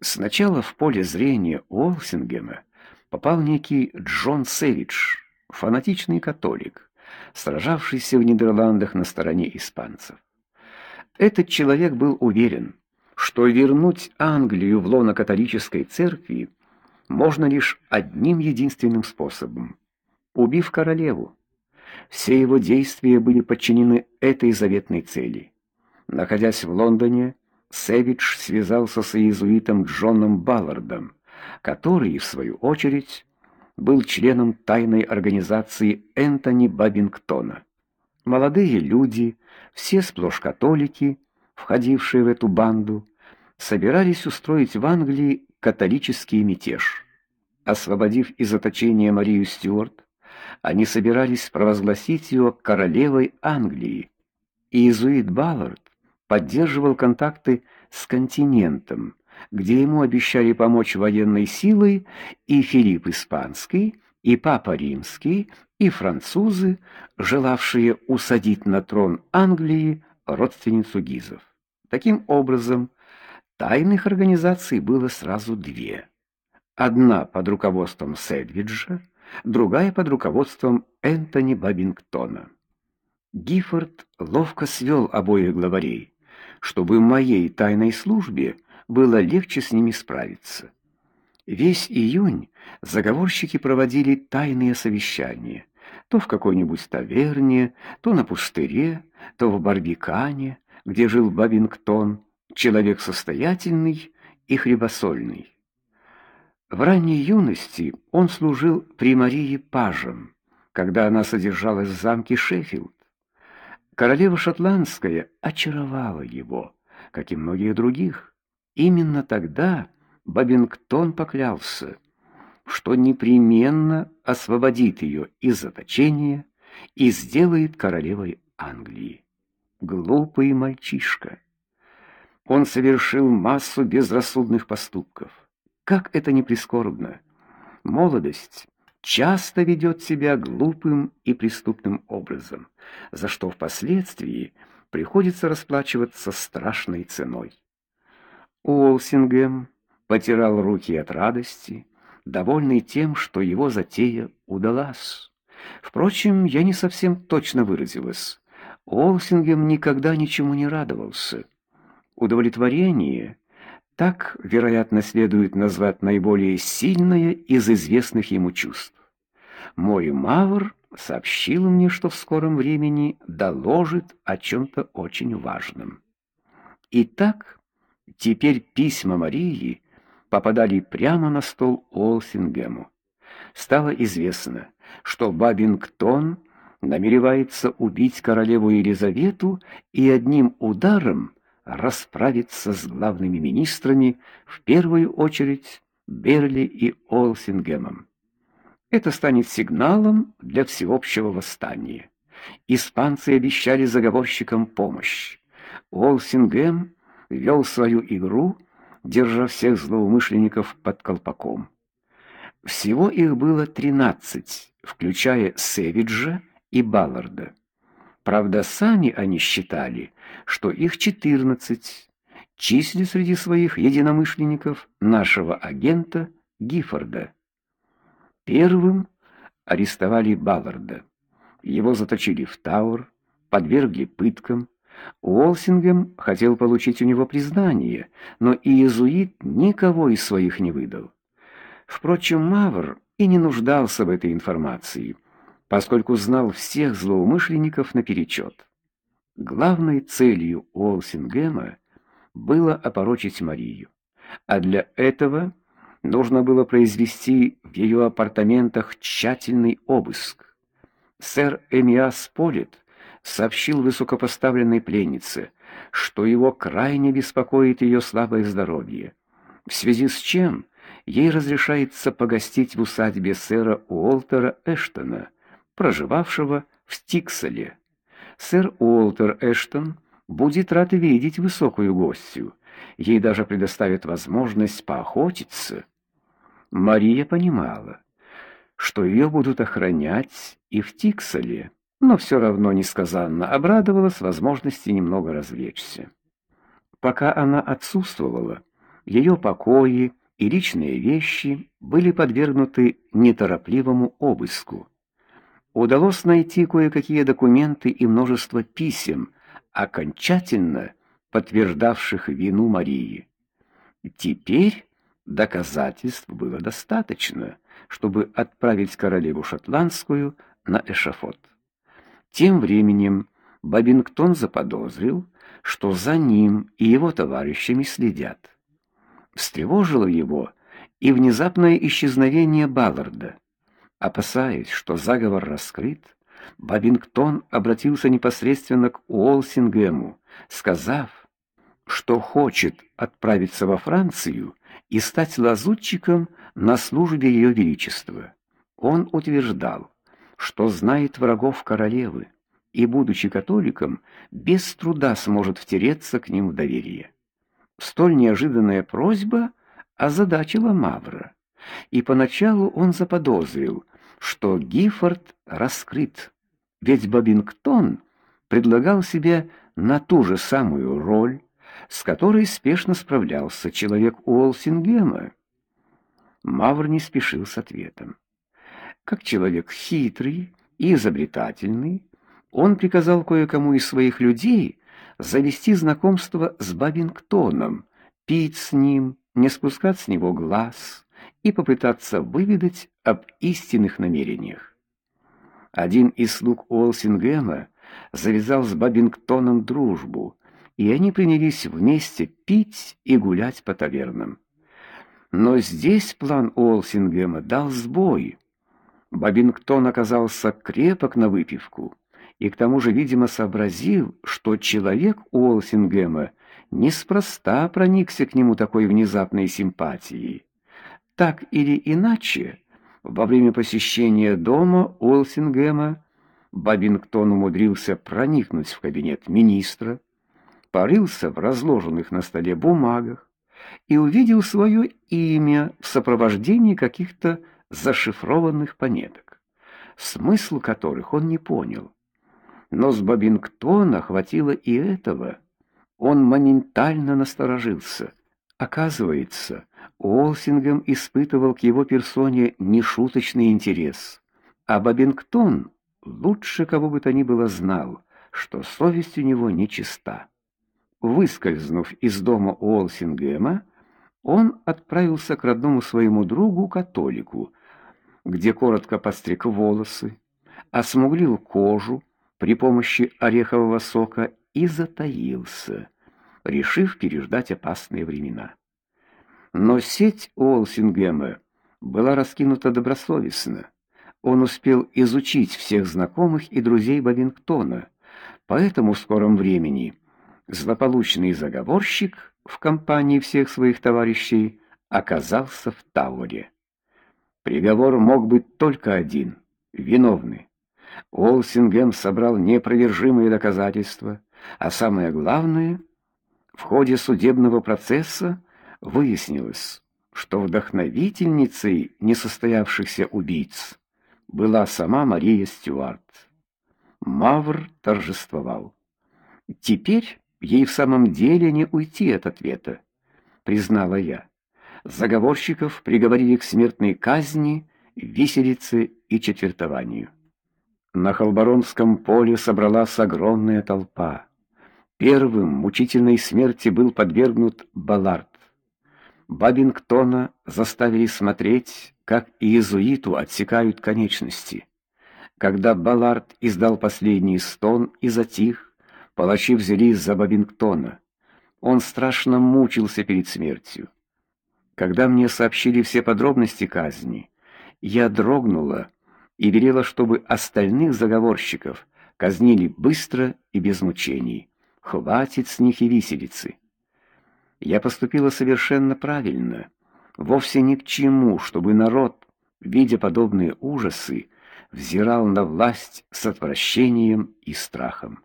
Сначала в поле зрения Уолсингема попал некий Джон Сэвидж, фанатичный католик, сражавшийся в Нидерландах на стороне испанцев. Этот человек был уверен, что вернуть Англию в лоно католической церкви можно лишь одним единственным способом убив королеву. Все его действия были подчинены этой заветной цели. Находясь в Лондоне, Сэвидж связался с иезуитом Джоном Баллардом, который, в свою очередь, был членом тайной организации Энтони Бабингтона. Молодые люди, все сплошь католики, входившие в эту банду, собирались устроить в Англии католический мятеж. Освободив из заточения Марию Стюарт, они собирались провозгласить ее королевой Англии. Иезуит Баллард поддерживал контакты с континентом, где ему обещали помочь военной силой и Филипп Испанский, и Папа Римский, и французы, желавшие усадить на трон Англии родственницу Гизов. Таким образом, тайных организаций было сразу две. Одна под руководством Седвиджа, другая под руководством Энтони Бабингтона. Гиффорд ловко свел обоих главарей, чтобы моей тайной службе было легче с ними справиться. Весь июнь заговорщики проводили тайные совещания, то в какой-нибудь таверне, то на пустыре, то в Барбикане, где жил Бабингтон, человек состоятельный и хлебосольный. В ранней юности он служил при Марии пажем, когда она содержалась в замке Шеффилд. Королева шотландская очаровала его, как и многих других. Именно тогда Бабингтон поклялся, что непременно освободит ее из заточения и сделает королевой Англии. Глупый мальчишка. Он совершил массу безрассудных поступков как это ни прискорбно, молодость часто ведет себя глупым и преступным образом, за что впоследствии приходится расплачиваться страшной ценой. Уолсингем потирал руки от радости, довольный тем, что его затея удалась. Впрочем, я не совсем точно выразилась. Уолсингем никогда ничему не радовался. Удовлетворение так, вероятно, следует назвать наиболее сильное из известных ему чувств. Мой Мавр сообщил мне, что в скором времени доложит о чем то очень важном. Итак, теперь письма Марии попадали прямо на стол Олсингему. Стало известно, что Бабингтон намеревается убить королеву Елизавету и одним ударом расправиться с главными министрами, в первую очередь Берли и Олсингемом. Это станет сигналом для всеобщего восстания. Испанцы обещали заговорщикам помощь. Олсингем вел свою игру, держа всех злоумышленников под колпаком. Всего их было тринадцать, включая Севиджа и Балларда. Правда, сами они считали, что их четырнадцать, числя среди своих единомышленников нашего агента Гиффорда. Первым арестовали Балларда. Его заточили в Тауэр, подвергли пыткам. Уолсингем хотел получить у него признание, но иезуит никого из своих не выдал. Впрочем, Мавр и не нуждался в этой информации поскольку знал всех злоумышленников наперечет. Главной целью Уолсингема было опорочить Марию, а для этого нужно было произвести в ее апартаментах тщательный обыск. Сэр Эмиас Полит сообщил высокопоставленной пленнице, что его крайне беспокоит ее слабое здоровье, в связи с чем ей разрешается погостить в усадьбе сэра Уолтера Эштона, проживавшего в Стикселе. Сэр Уолтер Эштон будет рад видеть высокую гостью. Ей даже предоставят возможность поохотиться. Мария понимала, что ее будут охранять и в Тикселе, но все равно несказанно обрадовалась возможности немного развлечься. Пока она отсутствовала, ее покои и личные вещи были подвергнуты неторопливому обыску. Удалось найти кое-какие документы и множество писем, окончательно подтверждавших вину Марии. Теперь доказательств было достаточно, чтобы отправить королеву шотландскую на эшафот. Тем временем Бабингтон заподозрил, что за ним и его товарищами следят. Встревожило его и внезапное исчезновение Балларда. Опасаясь, что заговор раскрыт, Бабингтон обратился непосредственно к Уолсингему, сказав, что хочет отправиться во Францию и стать лазутчиком на службе ее величества. Он утверждал, что знает врагов королевы и, будучи католиком, без труда сможет втереться к ним в доверие. Столь неожиданная просьба озадачила Мавра, и поначалу он заподозрил, что Гиффорд раскрыт, ведь Бабингтон предлагал себе на ту же самую роль, с которой спешно справлялся человек Уолсингема. Мавр не спешил с ответом. Как человек хитрый и изобретательный, он приказал кое-кому из своих людей завести знакомство с Бабингтоном, пить с ним, не спускать с него глаз и попытаться выведать об истинных намерениях. Один из слуг Уолсингема завязал с Бабингтоном дружбу, и они принялись вместе пить и гулять по тавернам. Но здесь план Уолсингема дал сбой. Бабингтон оказался крепок на выпивку и к тому же, видимо, сообразил, что человек Уолсингема неспроста проникся к нему такой внезапной симпатией. Так или иначе, во время посещения дома Уолсингема Бабингтон умудрился проникнуть в кабинет министра, порылся в разложенных на столе бумагах и увидел свое имя в сопровождении каких-то зашифрованных пометок, смысл которых он не понял. Но с Бабингтона хватило и этого. Он моментально насторожился. Оказывается, Уолсингем испытывал к его персоне нешуточный интерес, а Бабингтон лучше кого бы то ни было знал, что совесть у него нечиста. Выскользнув из дома Уолсингема, он отправился к родному своему другу-католику, где коротко постриг волосы, осмуглил кожу, при помощи орехового сока и затаился, решив переждать опасные времена. Но сеть Уолсингема была раскинута добросовестно. Он успел изучить всех знакомых и друзей Бабингтона, поэтому в скором времени злополучный заговорщик в компании всех своих товарищей оказался в Тауэре. Приговор мог быть только один виновный. Олсингем собрал непровержимые доказательства, а самое главное, в ходе судебного процесса выяснилось, что вдохновительницей несостоявшихся убийц была сама Мария Стюарт. Мавр торжествовал. Теперь ей в самом деле не уйти от ответа, признала я. Заговорщиков приговорили к смертной казни, виселице и четвертованию. На Халбаронском поле собралась огромная толпа. Первым мучительной смерти был подвергнут Баллард. Бабингтона заставили смотреть, как иезуиту отсекают конечности. Когда Баллард издал последний стон и затих, палачи взялись за Бабингтона. Он страшно мучился перед смертью. Когда мне сообщили все подробности казни, я дрогнула и велела, чтобы остальных заговорщиков казнили быстро и без мучений. Хватит с них и виселицы. Я поступила совершенно правильно. Вовсе ни к чему, чтобы народ, видя подобные ужасы, взирал на власть с отвращением и страхом.